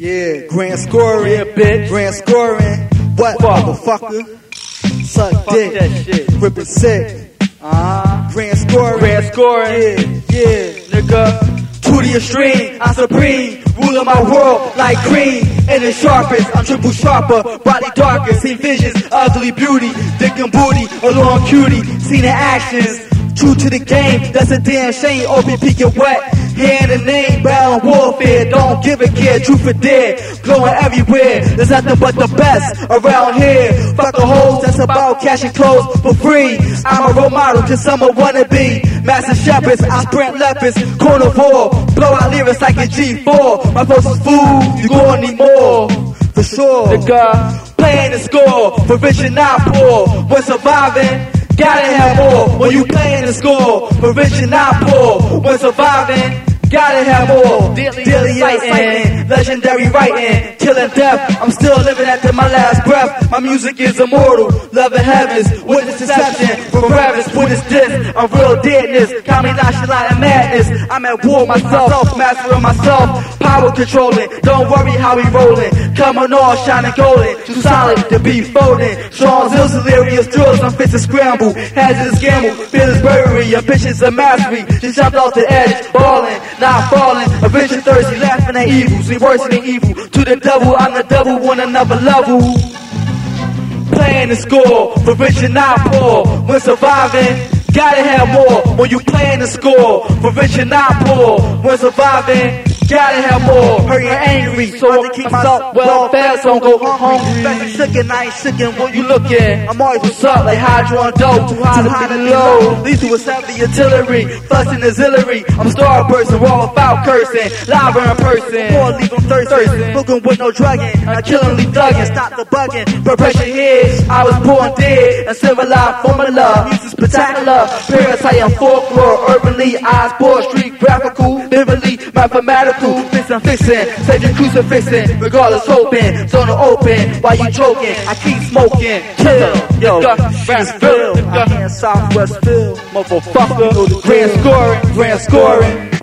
Yeah, grand scoring. Yeah, bitch. Grand scoring. What, Fuck. motherfucker? Suck Fuck dick. that shit. Sick. Uh-huh. Grand scoring. Grand scoring. Yeah, yeah. Nigga. To the extreme, I'm supreme, ruling my world like green. And the sharpest, I'm triple sharper, body darker, see visions, ugly beauty, dick and booty, a long cutie, seen the actions. True to the game, that's a damn shame. OBP get wet, hand and name, battle warfare. Don't give a care, truth or dare, glowing everywhere. There's nothing but the best around here. Fuck the hoes, that's about cashing clothes for free. I'm a role model, cause I'm a wannabe. Master shepherds, I sprint leopards, carnivore. Blow out lyrics like a G4. My post is food, you gon' need more. For sure. Nigga. Playing the score, for rich and not poor. When surviving, gotta have more. When you playing the score, for rich and not poor. When surviving, gotta have more. Daily Daily exciting, legendary writing, killing death. I'm still living after my last. My music is immortal, loving heavens, witness deception. Forever, witness this, a real deadness. Call me nonchalant and madness. I'm at war myself, mastering myself, power controlling. Don't worry how we rolling. Coming on, shining golden, too solid to be folding. Strong, ill, delirious drills, I'm fit to scramble. Hazardous gamble, Feel feelings burglary, ambitions of mastery. Just jumped off the edge, balling, not falling. A vision thirsty, laughing at evils, we worse than evil. To the devil, I'm the devil on another level. Playing the score and not poor. When surviving, gotta have more. When you playing the score and not poor. When surviving, gotta have more. Hurry and angry, so I keep myself well fast, don't go hungry. Back to I ain't shaking, what you looking? I'm always what's up, like hydro and dope. Too high to to low. Lethal with heavy artillery, fussing auxiliary. I'm a star person, raw without cursing. Live in person, more leave them thirsty. Looking with no drugging, not killing, leave thugging. Stop the bugging, preparation here. I was born dead, a civilized formula. Music spectacular, parasite and folklore. Urbanly, eyes, poor street, graphical, vividly, mathematical. Fixin', fixin', save your crucifixin'. Regardless, hoping, zone open while you joking. I keep smoking, chill. Yo, Ransville, I'm here in Southwest Phil. Motherfucker. Grand scoring, grand scoring.